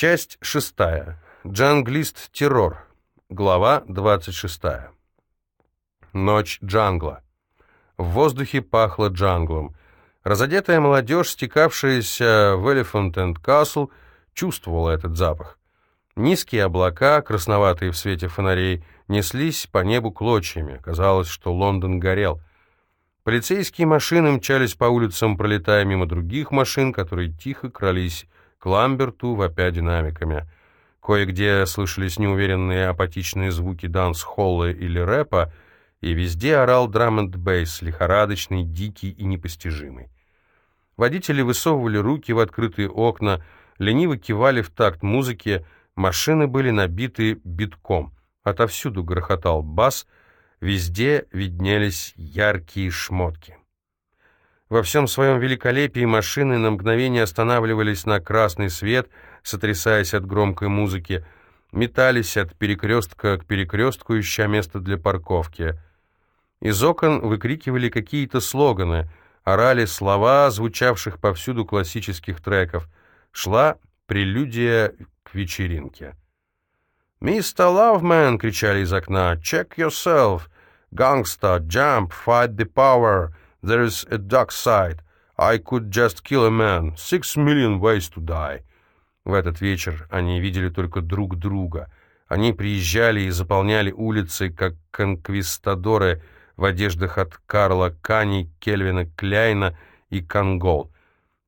Часть шестая. Джанглист террор. Глава 26. Ночь джангла. В воздухе пахло джанглом. Разодетая молодежь, стекавшаяся в Elephant and Castle, чувствовала этот запах. Низкие облака, красноватые в свете фонарей, неслись по небу клочьями. Казалось, что Лондон горел. Полицейские машины мчались по улицам, пролетая мимо других машин, которые тихо крались к Ламберту, вопя динамиками. Кое-где слышались неуверенные апатичные звуки данс-холла или рэпа, и везде орал драм энд бейс, лихорадочный, дикий и непостижимый. Водители высовывали руки в открытые окна, лениво кивали в такт музыки, машины были набиты битком. Отовсюду грохотал бас, везде виднелись яркие шмотки. Во всем своем великолепии машины на мгновение останавливались на красный свет, сотрясаясь от громкой музыки, метались от перекрестка к перекрестку, ища место для парковки. Из окон выкрикивали какие-то слоганы, орали слова, звучавших повсюду классических треков. Шла прелюдия к вечеринке. «Мистер Лавмен!» — кричали из окна. «Check yourself! Gangsta! Jump! Fight the power!» There's a dark side. I could just kill a man. Six million ways to die. В этот вечер они видели только друг друга. Они приезжали и заполняли улицы, как конквистадоры в одеждах от Карла Кани, Кельвина Кляйна и Кангол.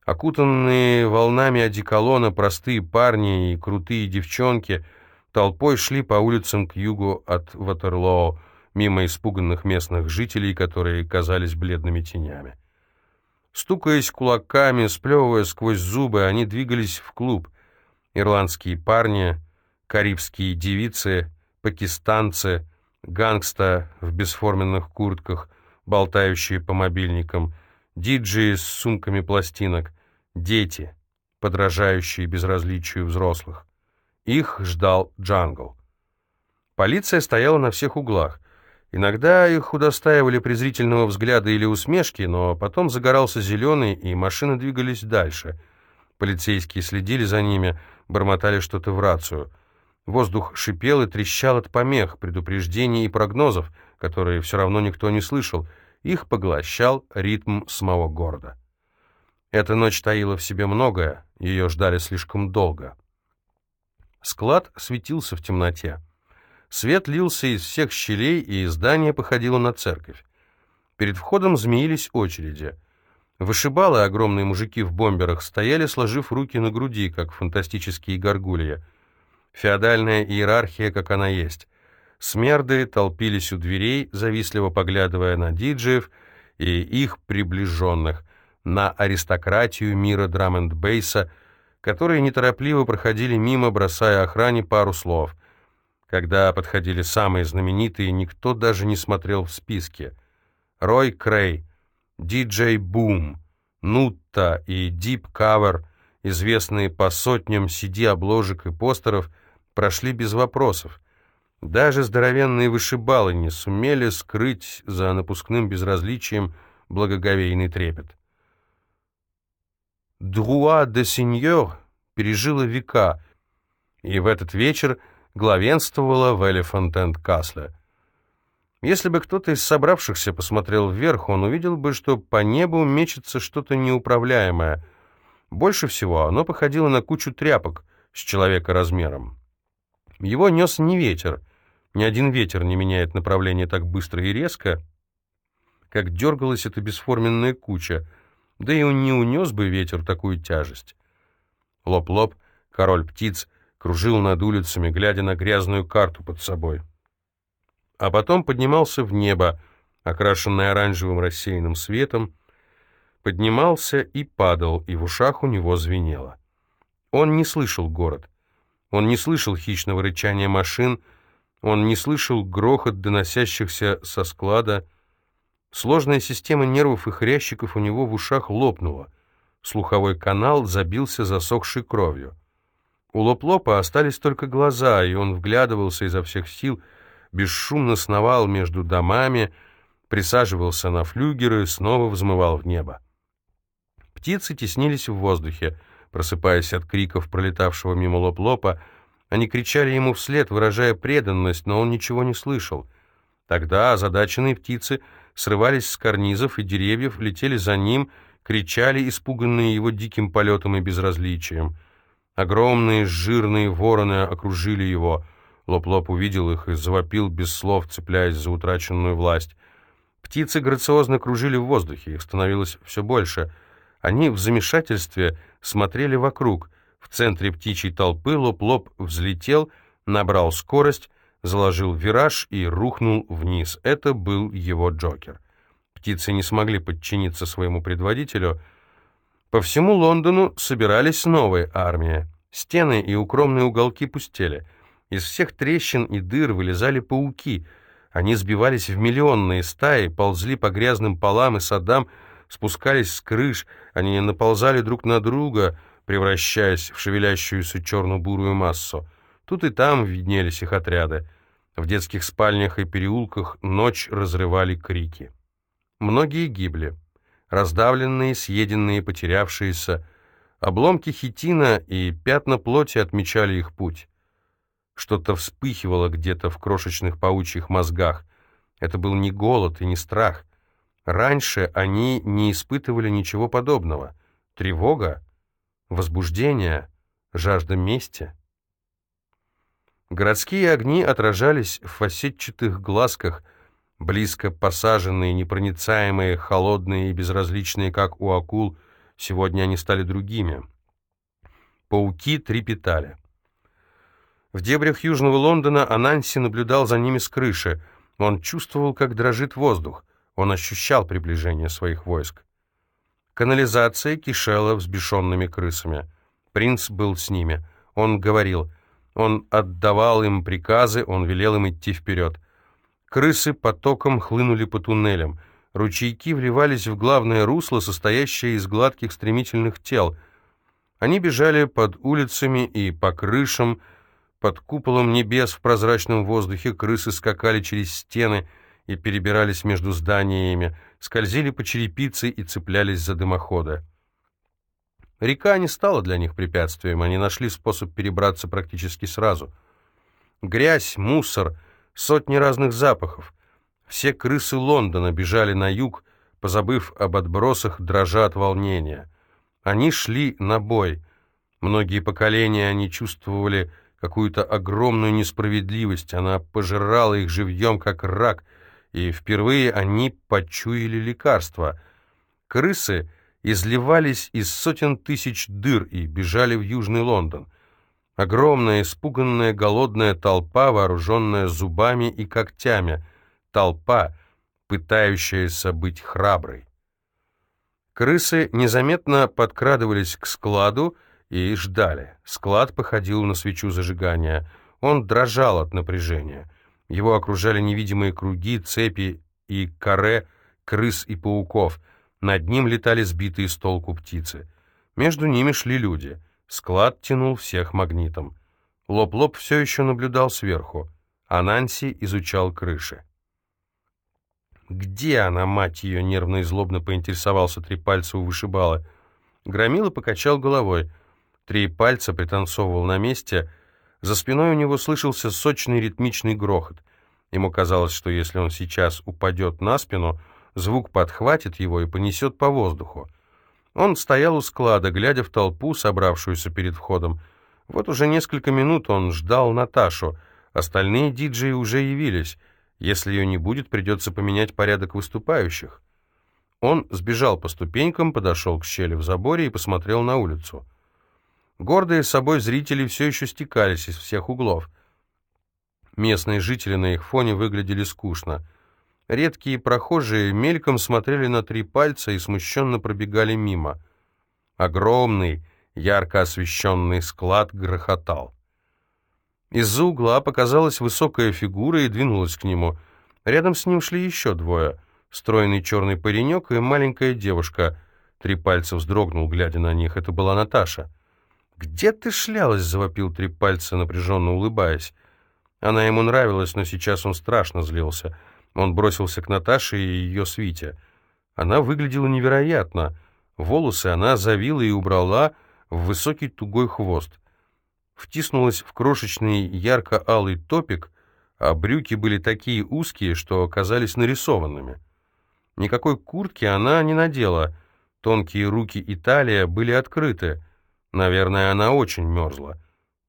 Окутанные волнами одеколона простые парни и крутые девчонки толпой шли по улицам к югу от Ватерлоо, мимо испуганных местных жителей, которые казались бледными тенями. Стукаясь кулаками, сплевывая сквозь зубы, они двигались в клуб. Ирландские парни, карибские девицы, пакистанцы, гангста в бесформенных куртках, болтающие по мобильникам, диджеи с сумками пластинок, дети, подражающие безразличию взрослых. Их ждал джангл. Полиция стояла на всех углах. Иногда их удостаивали презрительного взгляда или усмешки, но потом загорался зеленый, и машины двигались дальше. Полицейские следили за ними, бормотали что-то в рацию. Воздух шипел и трещал от помех, предупреждений и прогнозов, которые все равно никто не слышал. Их поглощал ритм самого города. Эта ночь таила в себе многое, ее ждали слишком долго. Склад светился в темноте. Свет лился из всех щелей, и здание походило на церковь. Перед входом змеились очереди. Вышибалы, огромные мужики в бомберах, стояли, сложив руки на груди, как фантастические горгульи. Феодальная иерархия, как она есть. Смерды толпились у дверей, завистливо поглядывая на диджеев и их приближенных, на аристократию мира драм бейса которые неторопливо проходили мимо, бросая охране пару слов. Когда подходили самые знаменитые, никто даже не смотрел в списке. Рой Крей, Диджей Бум, Нутта и Дип Кавер, известные по сотням CD-обложек и постеров, прошли без вопросов. Даже здоровенные вышибалы не сумели скрыть за напускным безразличием благоговейный трепет. Друа де Сеньор пережила века, и в этот вечер главенствовала в Элефантент-Касле. Если бы кто-то из собравшихся посмотрел вверх, он увидел бы, что по небу мечется что-то неуправляемое. Больше всего оно походило на кучу тряпок с человека размером. Его нес не ветер. Ни один ветер не меняет направление так быстро и резко, как дергалась эта бесформенная куча, да и он не унес бы ветер такую тяжесть. Лоп-лоп, король птиц — кружил над улицами, глядя на грязную карту под собой. А потом поднимался в небо, окрашенное оранжевым рассеянным светом, поднимался и падал, и в ушах у него звенело. Он не слышал город, он не слышал хищного рычания машин, он не слышал грохот, доносящихся со склада. Сложная система нервов и хрящиков у него в ушах лопнула. Слуховой канал забился засохшей кровью. У Лоп-Лопа остались только глаза, и он вглядывался изо всех сил, бесшумно сновал между домами, присаживался на флюгеры, снова взмывал в небо. Птицы теснились в воздухе, просыпаясь от криков пролетавшего мимо лоп-лопа. Они кричали ему вслед, выражая преданность, но он ничего не слышал. Тогда озадаченные птицы срывались с карнизов и деревьев, летели за ним, кричали, испуганные его диким полетом и безразличием. Огромные жирные вороны окружили его. Лоп-лоп увидел их и завопил без слов, цепляясь за утраченную власть. Птицы грациозно кружили в воздухе, их становилось все больше. Они в замешательстве смотрели вокруг. В центре птичьей толпы лоп-лоп взлетел, набрал скорость, заложил вираж и рухнул вниз. Это был его Джокер. Птицы не смогли подчиниться своему предводителю. По всему Лондону собирались новые армии. Стены и укромные уголки пустели. Из всех трещин и дыр вылезали пауки — они сбивались в миллионные стаи, ползли по грязным полам и садам, спускались с крыш, они наползали друг на друга, превращаясь в шевелящуюся черно-бурую массу. Тут и там виднелись их отряды. В детских спальнях и переулках ночь разрывали крики. Многие гибли. Раздавленные, съеденные, потерявшиеся. Обломки хитина и пятна плоти отмечали их путь. Что-то вспыхивало где-то в крошечных паучьих мозгах. Это был не голод и не страх. Раньше они не испытывали ничего подобного. Тревога, возбуждение, жажда мести. Городские огни отражались в фасетчатых глазках, близко посаженные, непроницаемые, холодные и безразличные, как у акул. Сегодня они стали другими. Пауки трепетали. В дебрях Южного Лондона Ананси наблюдал за ними с крыши. Он чувствовал, как дрожит воздух. Он ощущал приближение своих войск. Канализация кишела взбешенными крысами. Принц был с ними. Он говорил. Он отдавал им приказы, он велел им идти вперед. Крысы потоком хлынули по туннелям. Ручейки вливались в главное русло, состоящее из гладких стремительных тел. Они бежали под улицами и по крышам, под куполом небес в прозрачном воздухе крысы скакали через стены и перебирались между зданиями, скользили по черепице и цеплялись за дымоходы. Река не стала для них препятствием, они нашли способ перебраться практически сразу. Грязь, мусор, сотни разных запахов. Все крысы Лондона бежали на юг, позабыв об отбросах, дрожа от волнения. Они шли на бой. Многие поколения они чувствовали какую-то огромную несправедливость, она пожирала их живьем, как рак, и впервые они почуяли лекарство. Крысы изливались из сотен тысяч дыр и бежали в Южный Лондон. Огромная, испуганная, голодная толпа, вооруженная зубами и когтями. Толпа, пытающаяся быть храброй. Крысы незаметно подкрадывались к складу, и ждали. Склад походил на свечу зажигания. Он дрожал от напряжения. Его окружали невидимые круги, цепи и каре крыс и пауков. Над ним летали сбитые с толку птицы. Между ними шли люди. Склад тянул всех магнитом. Лоп-лоп все еще наблюдал сверху, а Нанси изучал крыши. «Где она, мать ее?» — нервно и злобно поинтересовался три пальца у вышибалы. Громила покачал головой. Три пальца пританцовывал на месте. За спиной у него слышался сочный ритмичный грохот. Ему казалось, что если он сейчас упадет на спину, звук подхватит его и понесет по воздуху. Он стоял у склада, глядя в толпу, собравшуюся перед входом. Вот уже несколько минут он ждал Наташу. Остальные диджеи уже явились. Если ее не будет, придется поменять порядок выступающих. Он сбежал по ступенькам, подошел к щели в заборе и посмотрел на улицу. Гордые собой зрители все еще стекались из всех углов. Местные жители на их фоне выглядели скучно. Редкие прохожие мельком смотрели на три пальца и смущенно пробегали мимо. Огромный, ярко освещенный склад грохотал. Из-за угла показалась высокая фигура и двинулась к нему. Рядом с ним шли еще двое. Стройный черный паренек и маленькая девушка. Три пальца вздрогнул, глядя на них. Это была Наташа. «Где ты шлялась?» — завопил три пальца, напряженно улыбаясь. Она ему нравилась, но сейчас он страшно злился. Он бросился к Наташе и ее свите. Она выглядела невероятно. Волосы она завила и убрала, в высокий тугой хвост. Втиснулась в крошечный ярко-алый топик, а брюки были такие узкие, что оказались нарисованными. Никакой куртки она не надела, тонкие руки и талия были открыты. Наверное, она очень мерзла.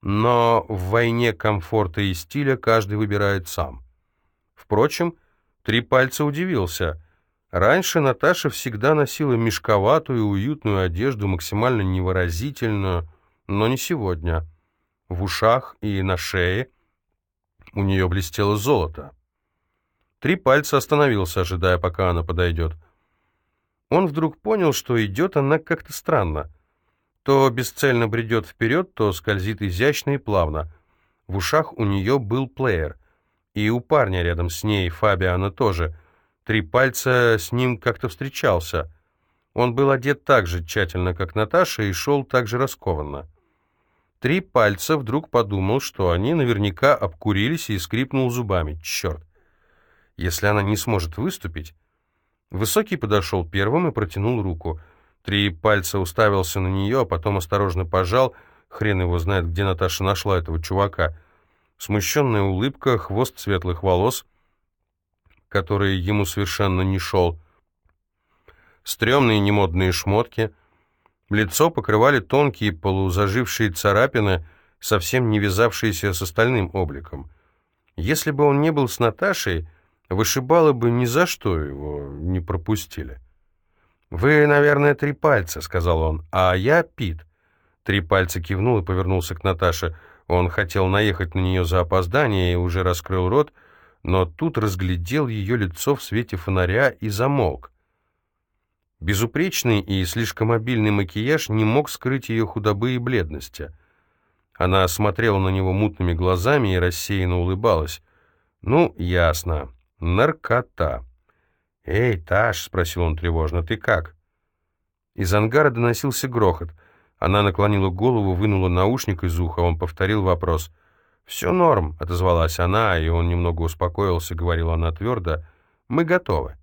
Но в войне комфорта и стиля каждый выбирает сам. Впрочем, Три пальца удивился. Раньше Наташа всегда носила мешковатую, уютную одежду, максимально невыразительную, но не сегодня. В ушах и на шее у нее блестело золото. Три пальца остановился, ожидая, пока она подойдет. Он вдруг понял, что идет она как-то странно. То бесцельно бредет вперед, то скользит изящно и плавно. В ушах у нее был плеер. И у парня рядом с ней, Фабиана, тоже. Три пальца с ним как-то встречался. Он был одет так же тщательно, как Наташа, и шел так же раскованно. Три пальца вдруг подумал, что они наверняка обкурились и скрипнул зубами. Черт! Если она не сможет выступить... Высокий подошел первым и протянул руку. Три пальца уставился на нее, а потом осторожно пожал. Хрен его знает, где Наташа нашла этого чувака — смущенная улыбка, хвост светлых волос, который ему совершенно не шел, стрёмные немодные шмотки, лицо покрывали тонкие полузажившие царапины, совсем не вязавшиеся с остальным обликом. Если бы он не был с Наташей, вышибало бы ни за что его не пропустили. «Вы, наверное, три пальца», — сказал он, — «а я Пит». Три пальца кивнул и повернулся к Наташе — он хотел наехать на нее за опоздание и уже раскрыл рот, но тут разглядел ее лицо в свете фонаря и замолк. Безупречный и слишком обильный макияж не мог скрыть ее худобы и бледности. Она смотрела на него мутными глазами и рассеянно улыбалась. «Ну, ясно. Наркота». «Эй, Таш», — спросил он тревожно, — «ты как?» Из ангара доносился грохот — она наклонила голову, вынула наушник из уха, он повторил вопрос. «Все норм», — отозвалась она, и он немного успокоился, говорила она твердо. «Мы готовы».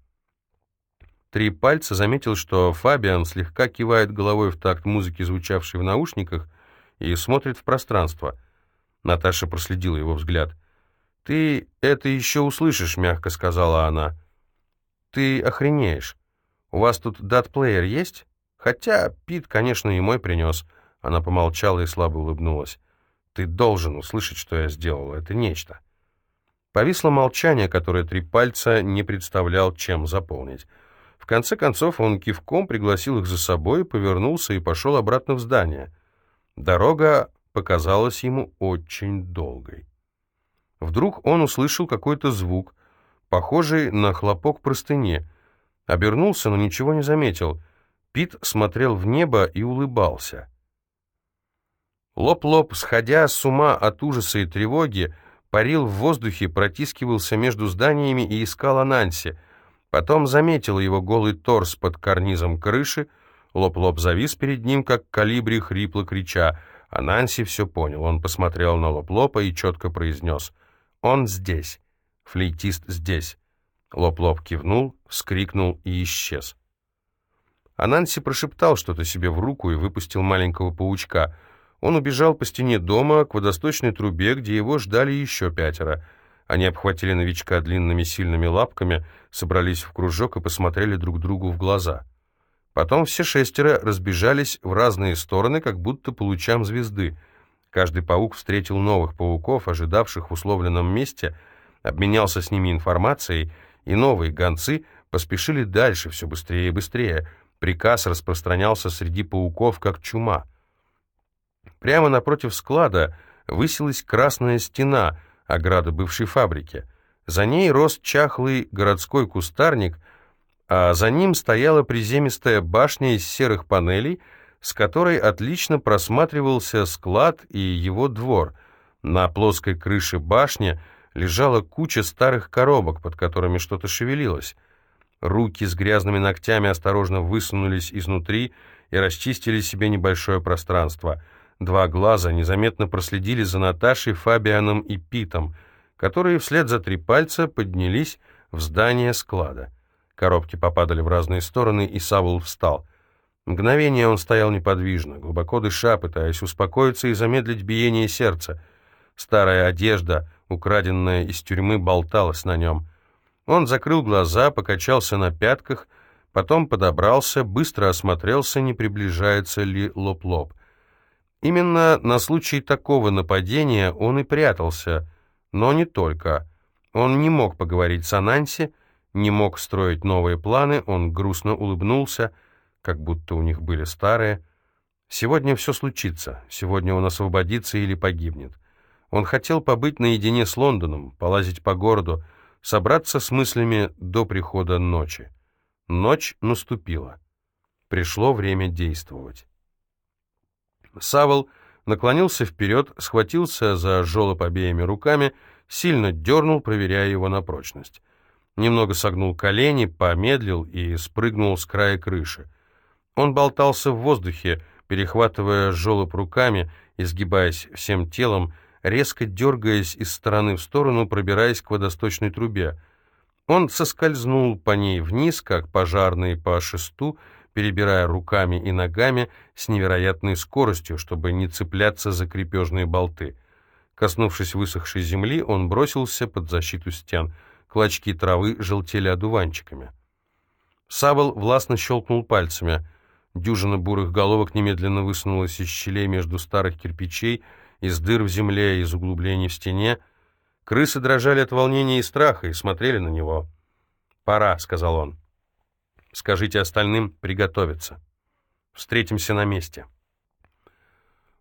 Три пальца заметил, что Фабиан слегка кивает головой в такт музыки, звучавшей в наушниках, и смотрит в пространство. Наташа проследила его взгляд. «Ты это еще услышишь», — мягко сказала она. «Ты охренеешь. У вас тут дат-плеер есть?» Хотя Пит, конечно, и мой принес. Она помолчала и слабо улыбнулась. Ты должен услышать, что я сделала. Это нечто. Повисло молчание, которое три пальца не представлял, чем заполнить. В конце концов он кивком пригласил их за собой, повернулся и пошел обратно в здание. Дорога показалась ему очень долгой. Вдруг он услышал какой-то звук, похожий на хлопок простыни. Обернулся, но ничего не заметил. Пит смотрел в небо и улыбался. Лоб-лоб, сходя с ума от ужаса и тревоги, парил в воздухе, протискивался между зданиями и искал Ананси. Потом заметил его голый торс под карнизом крыши, Лоб-лоб завис перед ним, как калибри, хрипло крича. А Нанси все понял. Он посмотрел на Лоб-лопа и четко произнес. «Он здесь. Флейтист здесь». Лоб-лоб кивнул, вскрикнул и исчез. Ананси прошептал что-то себе в руку и выпустил маленького паучка. Он убежал по стене дома к водосточной трубе, где его ждали еще пятеро. Они обхватили новичка длинными сильными лапками, собрались в кружок и посмотрели друг другу в глаза. Потом все шестеро разбежались в разные стороны, как будто по лучам звезды. Каждый паук встретил новых пауков, ожидавших в условленном месте, обменялся с ними информацией, и новые гонцы поспешили дальше все быстрее и быстрее — Приказ распространялся среди пауков, как чума. Прямо напротив склада высилась красная стена, ограда бывшей фабрики. За ней рос чахлый городской кустарник, а за ним стояла приземистая башня из серых панелей, с которой отлично просматривался склад и его двор. На плоской крыше башни лежала куча старых коробок, под которыми что-то шевелилось. Руки с грязными ногтями осторожно высунулись изнутри и расчистили себе небольшое пространство. Два глаза незаметно проследили за Наташей, Фабианом и Питом, которые вслед за три пальца поднялись в здание склада. Коробки попадали в разные стороны, и Савул встал. Мгновение он стоял неподвижно, глубоко дыша, пытаясь успокоиться и замедлить биение сердца. Старая одежда, украденная из тюрьмы, болталась на нем. Он закрыл глаза, покачался на пятках, потом подобрался, быстро осмотрелся, не приближается ли лоб-лоб. Именно на случай такого нападения он и прятался, но не только. Он не мог поговорить с Ананси, не мог строить новые планы, он грустно улыбнулся — как будто у них были старые. Сегодня все случится, сегодня он освободится или погибнет. Он хотел побыть наедине с Лондоном, полазить по городу, собраться с мыслями до прихода ночи. Ночь наступила. Пришло время действовать. Савол наклонился вперед, схватился за жолоб обеими руками, сильно дернул, проверяя его на прочность. Немного согнул колени, помедлил и спрыгнул с края крыши. Он болтался в воздухе, перехватывая жолоб руками, изгибаясь всем телом, резко дергаясь из стороны в сторону, пробираясь к водосточной трубе. Он соскользнул по ней вниз, как пожарный по шесту, перебирая руками и ногами с невероятной скоростью, чтобы не цепляться за крепежные болты. Коснувшись высохшей земли, он бросился под защиту стен. Клочки травы желтели одуванчиками. Савол властно щелкнул пальцами — Дюжина бурых головок немедленно высунулась из щелей между старых кирпичей, из дыр в земле, из углублений в стене. Крысы дрожали от волнения и страха и смотрели на него. «Пора», — сказал он. «Скажите остальным приготовиться. Встретимся на месте».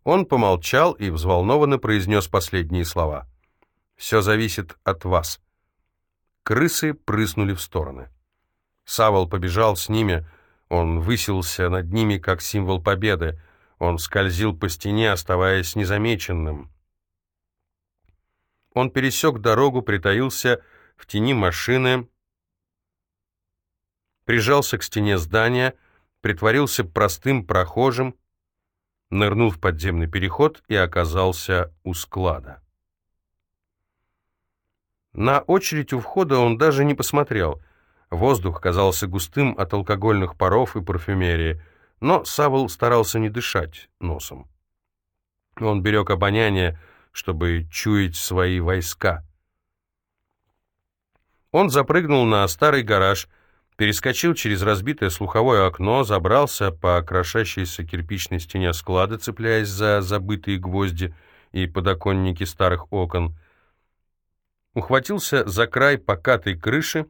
Он помолчал и взволнованно произнес последние слова. «Все зависит от вас». Крысы прыснули в стороны. Савол побежал с ними, — он высился над ними как символ победы. Он скользил по стене, оставаясь незамеченным. Он пересек дорогу, притаился в тени машины, прижался к стене здания, притворился простым прохожим, нырнул в подземный переход и оказался у склада. На очередь у входа он даже не посмотрел. Воздух казался густым от алкогольных паров и парфюмерии, но Савол старался не дышать носом. Он берег обоняние, чтобы чуять свои войска. Он запрыгнул на старый гараж, перескочил через разбитое слуховое окно, забрался по крошащейся кирпичной стене склада, цепляясь за забытые гвозди и подоконники старых окон, ухватился за край покатой крыши,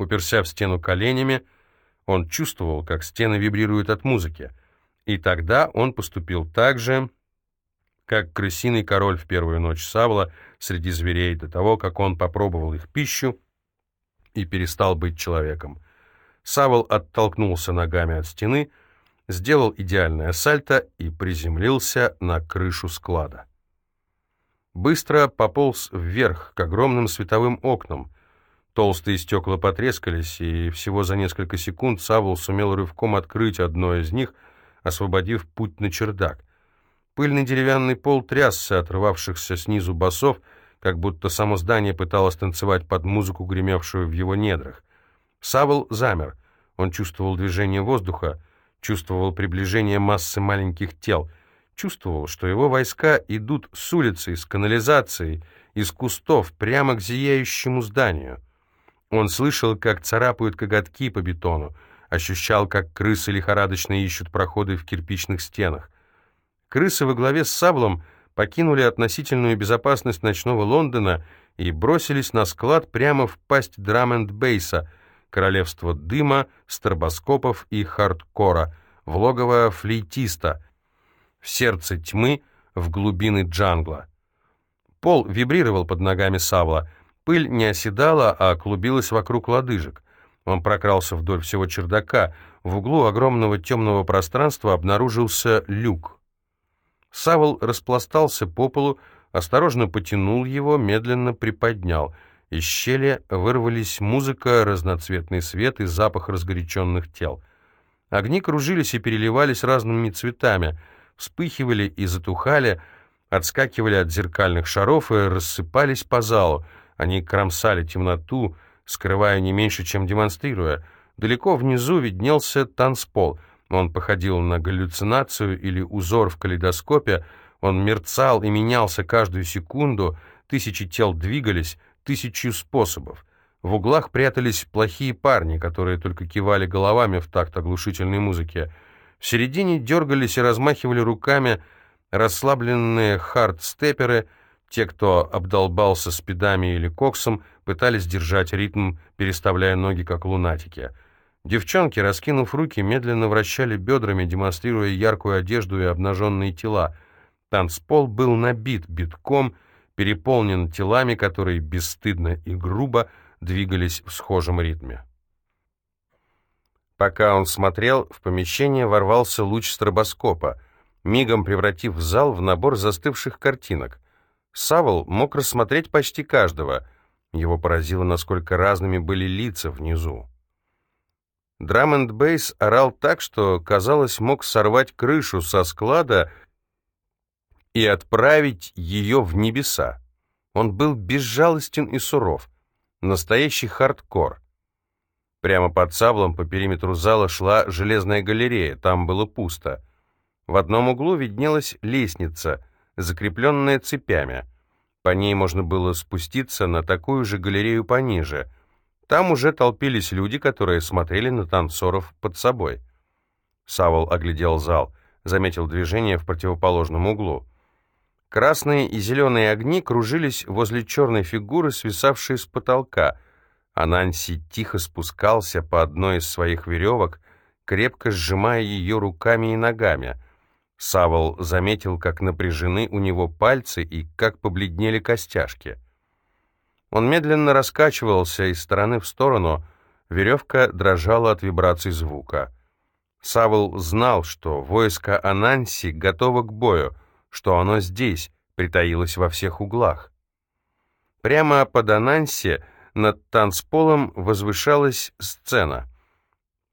Уперся в стену коленями, он чувствовал, как стены вибрируют от музыки. И тогда он поступил так же, как крысиный король в первую ночь Савла среди зверей до того, как он попробовал их пищу и перестал быть человеком. Савол оттолкнулся ногами от стены, сделал идеальное сальто и приземлился на крышу склада. Быстро пополз вверх к огромным световым окнам. Толстые стекла потрескались, и всего за несколько секунд Савол сумел рывком открыть одно из них, освободив путь на чердак. Пыльный деревянный пол трясся отрывавшихся снизу басов, как будто само здание пыталось танцевать под музыку, гремевшую в его недрах. Савол замер. Он чувствовал движение воздуха, чувствовал приближение массы маленьких тел, чувствовал, что его войска идут с улицы, с канализацией, из кустов, прямо к зияющему зданию. Он слышал, как царапают коготки по бетону, ощущал, как крысы лихорадочно ищут проходы в кирпичных стенах. Крысы во главе с Саблом покинули относительную безопасность ночного Лондона и бросились на склад прямо в пасть драм-энд-бейса, королевство дыма, стробоскопов и хардкора, в логово флейтиста, в сердце тьмы, в глубины джангла. Пол вибрировал под ногами Савла — Пыль не оседала, а клубилась вокруг лодыжек. Он прокрался вдоль всего чердака. В углу огромного темного пространства обнаружился люк. Савол распластался по полу, осторожно потянул его, медленно приподнял. Из щели вырвались музыка, разноцветный свет и запах разгоряченных тел. Огни кружились и переливались разными цветами, вспыхивали и затухали, отскакивали от зеркальных шаров и рассыпались по залу. Они кромсали темноту, скрывая не меньше, чем демонстрируя. Далеко внизу виднелся танцпол. Он походил на галлюцинацию или узор в калейдоскопе, он мерцал и менялся каждую секунду, тысячи тел двигались, тысячу способов. В углах прятались плохие парни, которые только кивали головами в такт оглушительной музыки. В середине дергались и размахивали руками расслабленные хардстеперы, те, кто обдолбался спидами или коксом, пытались держать ритм, переставляя ноги, как лунатики. Девчонки, раскинув руки, медленно вращали бедрами, демонстрируя яркую одежду и обнаженные тела. Танцпол был набит битком, переполнен телами, которые бесстыдно и грубо двигались в схожем ритме. Пока он смотрел, в помещение ворвался луч стробоскопа, мигом превратив зал в набор застывших картинок. Савол мог рассмотреть почти каждого. Его поразило, насколько разными были лица внизу. Драмонд Бейс орал так, что, казалось, мог сорвать крышу со склада и отправить ее в небеса. Он был безжалостен и суров. Настоящий хардкор. Прямо под Савлом по периметру зала шла железная галерея, там было пусто. В одном углу виднелась лестница, закрепленная цепями. По ней можно было спуститься на такую же галерею пониже. Там уже толпились люди, которые смотрели на танцоров под собой. Савл оглядел зал, заметил движение в противоположном углу. Красные и зеленые огни кружились возле черной фигуры, свисавшей с потолка. Ананси тихо спускался по одной из своих веревок, крепко сжимая ее руками и ногами. Савол заметил, как напряжены у него пальцы и как побледнели костяшки. Он медленно раскачивался из стороны в сторону, веревка дрожала от вибраций звука. Савол знал, что войско Ананси готово к бою — что оно здесь, притаилось во всех углах. Прямо под Анансе над танцполом возвышалась сцена.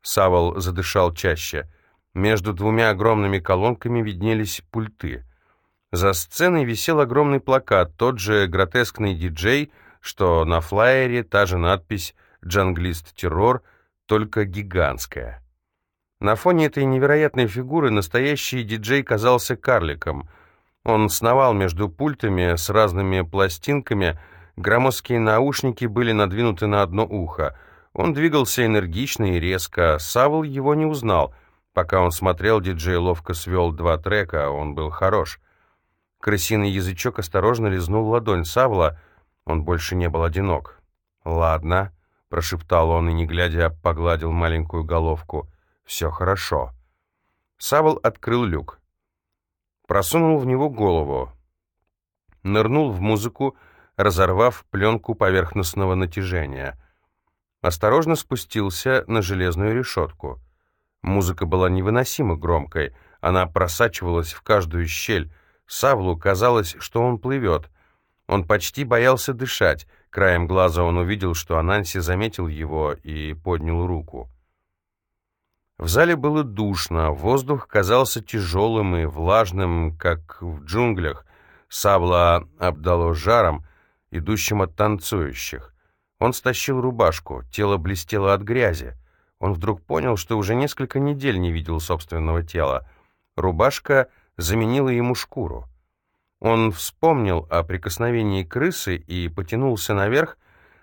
Савол задышал чаще. Между двумя огромными колонками виднелись пульты. За сценой висел огромный плакат, тот же гротескный диджей, что на флаере та же надпись «Джанглист Террор», только гигантская. На фоне этой невероятной фигуры настоящий диджей казался карликом — он сновал между пультами с разными пластинками, громоздкие наушники были надвинуты на одно ухо. Он двигался энергично и резко, Савл его не узнал. Пока он смотрел, диджей ловко свел два трека, а он был хорош. Крысиный язычок осторожно лизнул ладонь Савла, он больше не был одинок. «Ладно», — прошептал он и, не глядя, погладил маленькую головку. «Все хорошо». Савл открыл люк просунул в него голову, нырнул в музыку, разорвав пленку поверхностного натяжения. Осторожно спустился на железную решетку. Музыка была невыносимо громкой, она просачивалась в каждую щель. Савлу казалось, что он плывет. Он почти боялся дышать. Краем глаза он увидел, что Ананси заметил его и поднял руку. В зале было душно, воздух казался тяжелым и влажным, как в джунглях. Сабла обдало жаром, идущим от танцующих. Он стащил рубашку, тело блестело от грязи. Он вдруг понял, что уже несколько недель не видел собственного тела. Рубашка заменила ему шкуру. Он вспомнил о прикосновении крысы и потянулся наверх,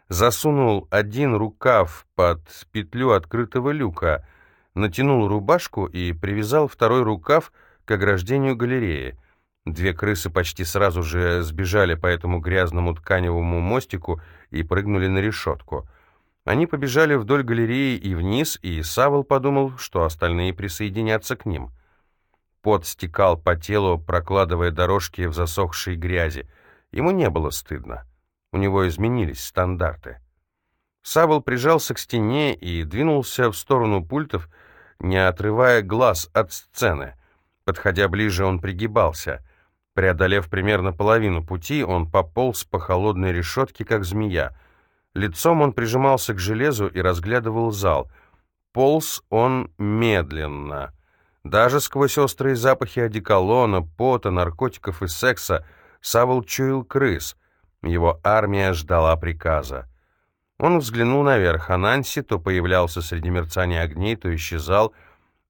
засунул один рукав под петлю открытого люка — натянул рубашку и привязал второй рукав к ограждению галереи. Две крысы почти сразу же сбежали по этому грязному тканевому мостику и прыгнули на решетку. Они побежали вдоль галереи и вниз, и Савол подумал, что остальные присоединятся к ним. Пот стекал по телу, прокладывая дорожки в засохшей грязи. Ему не было стыдно. У него изменились стандарты. Савол прижался к стене и двинулся в сторону пультов, не отрывая глаз от сцены. Подходя ближе, он пригибался. Преодолев примерно половину пути, он пополз по холодной решетке, как змея. Лицом он прижимался к железу и разглядывал зал. Полз он медленно. Даже сквозь острые запахи одеколона, пота, наркотиков и секса Савол чуял крыс. Его армия ждала приказа. Он взглянул наверх, а Нанси то появлялся среди мерцания огней, то исчезал.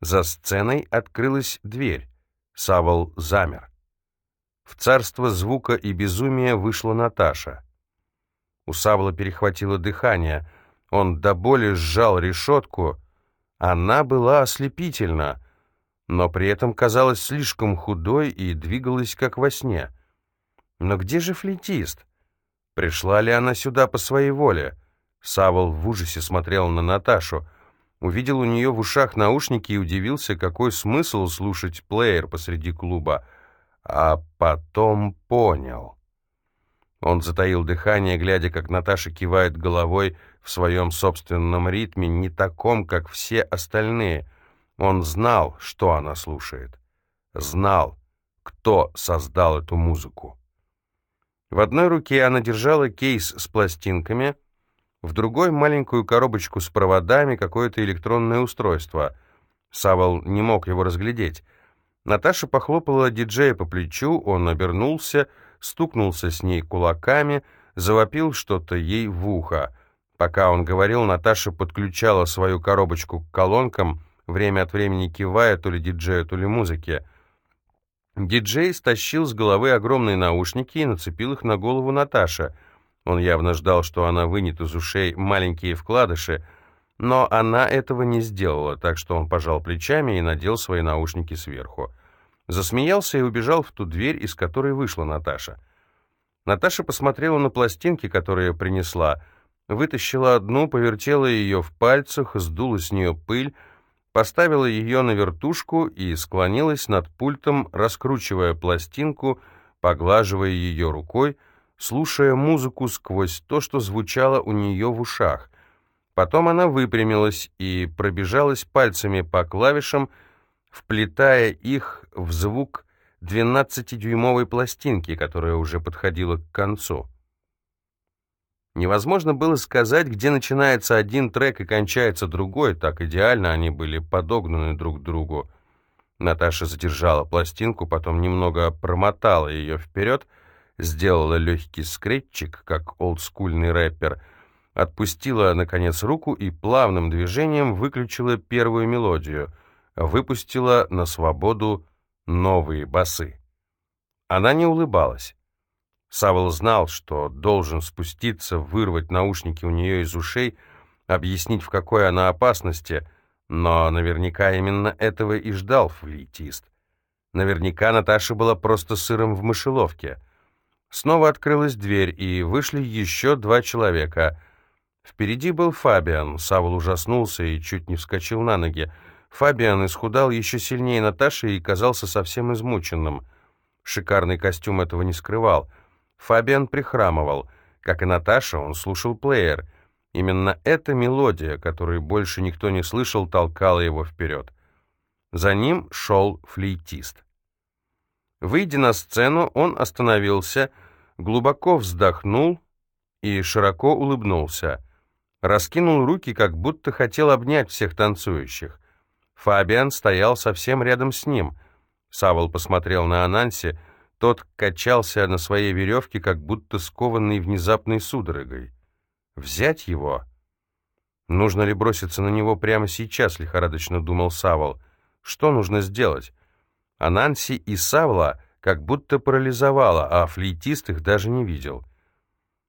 За сценой открылась дверь. Савол замер. В царство звука и безумия вышла Наташа. У Савла перехватило дыхание. Он до боли сжал решетку. Она была ослепительна, но при этом казалась слишком худой и двигалась как во сне. Но где же флейтист? Пришла ли она сюда по своей воле? Савол в ужасе смотрел на Наташу. Увидел у нее в ушах наушники и удивился, какой смысл слушать плеер посреди клуба. А потом понял. Он затаил дыхание, глядя, как Наташа кивает головой в своем собственном ритме, не таком, как все остальные. Он знал, что она слушает. Знал, кто создал эту музыку. В одной руке она держала кейс с пластинками, в другой — маленькую коробочку с проводами, какое-то электронное устройство. Савол не мог его разглядеть. Наташа похлопала диджея по плечу, он обернулся, стукнулся с ней кулаками, завопил что-то ей в ухо. Пока он говорил, Наташа подключала свою коробочку к колонкам, время от времени кивая то ли диджею, то ли музыке. Диджей стащил с головы огромные наушники и нацепил их на голову Наташи. Он явно ждал, что она вынет из ушей маленькие вкладыши, но она этого не сделала, так что он пожал плечами и надел свои наушники сверху. Засмеялся и убежал в ту дверь, из которой вышла Наташа. Наташа посмотрела на пластинки, которые принесла, вытащила одну, повертела ее в пальцах, сдула с нее пыль, поставила ее на вертушку и склонилась над пультом, раскручивая пластинку, поглаживая ее рукой, слушая музыку сквозь то, что звучало у нее в ушах. Потом она выпрямилась и пробежалась пальцами по клавишам, вплетая их в звук 12-дюймовой пластинки, которая уже подходила к концу. Невозможно было сказать, где начинается один трек и кончается другой, так идеально они были подогнаны друг к другу. Наташа задержала пластинку, потом немного промотала ее вперед, сделала легкий скретчик, как олдскульный рэпер, отпустила, наконец, руку и плавным движением выключила первую мелодию, выпустила на свободу новые басы. Она не улыбалась. Савол знал, что должен спуститься, вырвать наушники у нее из ушей, объяснить, в какой она опасности, но наверняка именно этого и ждал флейтист. Наверняка Наташа была просто сыром в мышеловке. Снова открылась дверь, и вышли еще два человека. Впереди был Фабиан. Савол ужаснулся и чуть не вскочил на ноги. Фабиан исхудал еще сильнее Наташи и казался совсем измученным. Шикарный костюм этого не скрывал — Фабиан прихрамывал. Как и Наташа, он слушал плеер. Именно эта мелодия, которую больше никто не слышал, толкала его вперед. За ним шел флейтист. Выйдя на сцену, он остановился, глубоко вздохнул и широко улыбнулся. Раскинул руки, как будто хотел обнять всех танцующих. Фабиан стоял совсем рядом с ним. Савол посмотрел на Ананси, тот качался на своей веревке, как будто скованный внезапной судорогой. «Взять его?» «Нужно ли броситься на него прямо сейчас?» — лихорадочно думал Савол. «Что нужно сделать?» А Нанси и Савла как будто парализовала, а флейтист их даже не видел.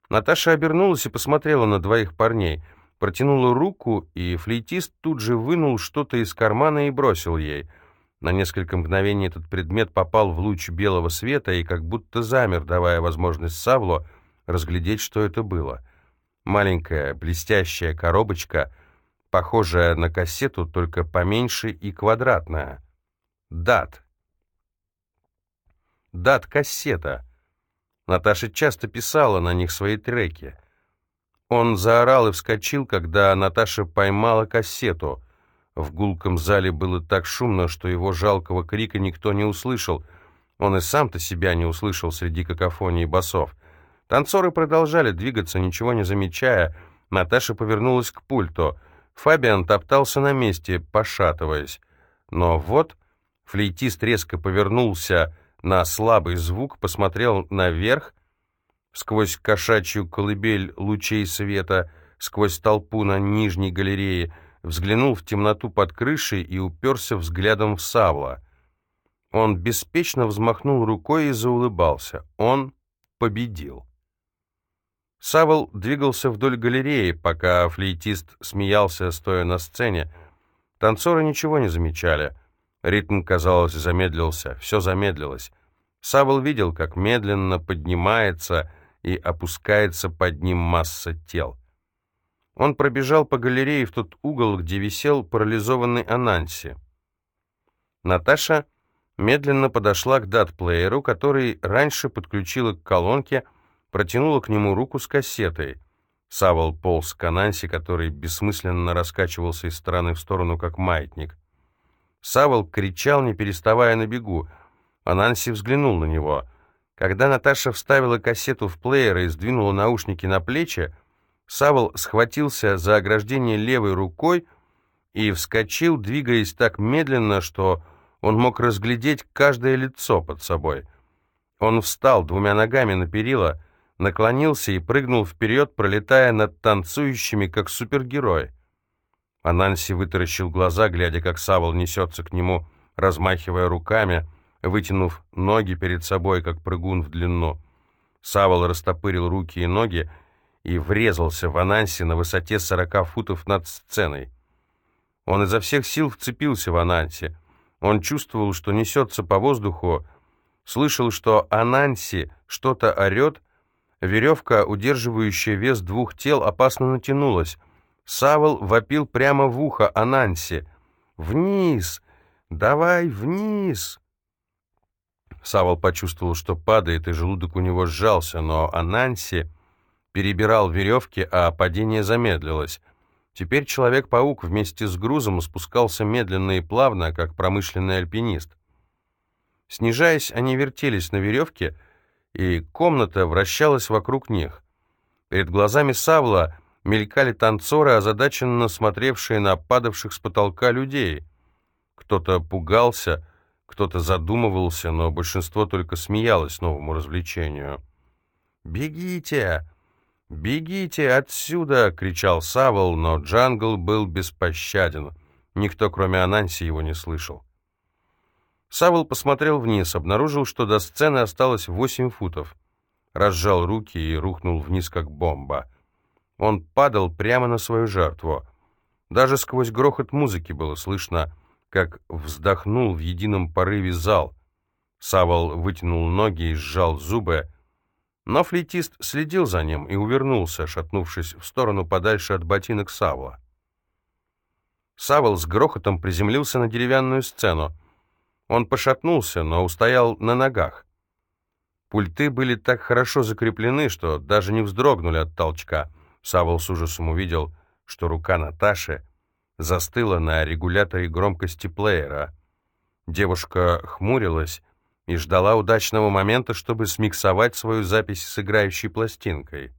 Наташа обернулась и посмотрела на двоих парней, протянула руку, и флейтист тут же вынул что-то из кармана и бросил ей — на несколько мгновений этот предмет попал в луч белого света и как будто замер, давая возможность Савло разглядеть, что это было. Маленькая блестящая коробочка, похожая на кассету, только поменьше и квадратная. Дат. Дат-кассета. Наташа часто писала на них свои треки. Он заорал и вскочил, когда Наташа поймала кассету. В гулком зале было так шумно, что его жалкого крика никто не услышал. Он и сам-то себя не услышал среди какофонии басов. Танцоры продолжали двигаться, ничего не замечая. Наташа повернулась к пульту. Фабиан топтался на месте, пошатываясь. Но вот флейтист резко повернулся на слабый звук, посмотрел наверх, сквозь кошачью колыбель лучей света, сквозь толпу на нижней галерее — взглянул в темноту под крышей и уперся взглядом в Савла. Он беспечно взмахнул рукой и заулыбался. Он победил. Савл двигался вдоль галереи, пока флейтист смеялся, стоя на сцене. Танцоры ничего не замечали. Ритм, казалось, замедлился. Все замедлилось. Савл видел, как медленно поднимается и опускается под ним масса тел. Он пробежал по галерее в тот угол, где висел парализованный Ананси. Наташа медленно подошла к дат-плееру, который раньше подключила к колонке, протянула к нему руку с кассетой. Савол полз к Ананси, который бессмысленно раскачивался из стороны в сторону, как маятник. Савол кричал, не переставая на бегу. Ананси взглянул на него. Когда Наташа вставила кассету в плеер и сдвинула наушники на плечи, Савол схватился за ограждение левой рукой и вскочил, двигаясь так медленно, что он мог разглядеть каждое лицо под собой. Он встал двумя ногами на перила, наклонился и прыгнул вперед, пролетая над танцующими, как супергерой. Ананси вытаращил глаза, глядя, как Савол несется к нему, размахивая руками, вытянув ноги перед собой, как прыгун в длину. Савол растопырил руки и ноги и врезался в Ананси на высоте сорока футов над сценой. Он изо всех сил вцепился в Ананси. Он чувствовал, что несется по воздуху, слышал, что Ананси что-то орет, веревка, удерживающая вес двух тел, опасно натянулась. Савол вопил прямо в ухо Ананси. «Вниз! Давай вниз!» Савол почувствовал, что падает, и желудок у него сжался, но Ананси перебирал веревки, а падение замедлилось. Теперь Человек-паук вместе с грузом спускался медленно и плавно, как промышленный альпинист. Снижаясь, они вертелись на веревке, и комната вращалась вокруг них. Перед глазами Савла мелькали танцоры, озадаченно смотревшие на падавших с потолка людей. Кто-то пугался, кто-то задумывался, но большинство только смеялось новому развлечению. «Бегите! «Бегите отсюда!» — кричал Савол, но Джангл был беспощаден. Никто, кроме Ананси, его не слышал. Савол посмотрел вниз, обнаружил, что до сцены осталось восемь футов. Разжал руки и рухнул вниз, как бомба. Он падал прямо на свою жертву. Даже сквозь грохот музыки было слышно, как вздохнул в едином порыве зал. Савол вытянул ноги и сжал зубы, но флейтист следил за ним и увернулся, шатнувшись в сторону подальше от ботинок Савла. Савл с грохотом приземлился на деревянную сцену. Он пошатнулся, но устоял на ногах. Пульты были так хорошо закреплены, что даже не вздрогнули от толчка. Савл с ужасом увидел, что рука Наташи застыла на регуляторе громкости плеера. Девушка хмурилась, и ждала удачного момента, чтобы смиксовать свою запись с играющей пластинкой.